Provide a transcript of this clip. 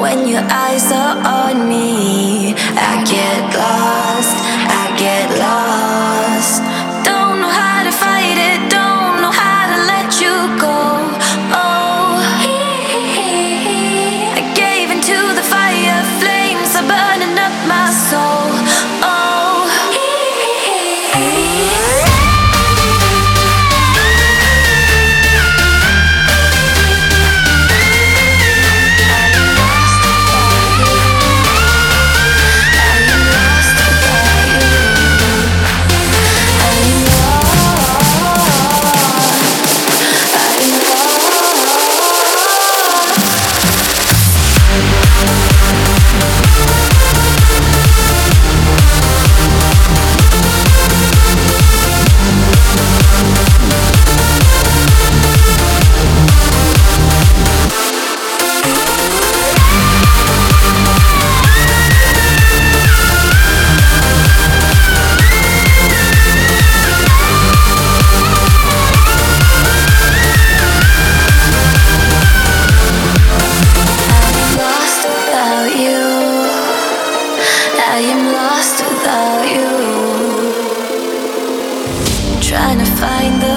When your eyes are on me, I get lost. find the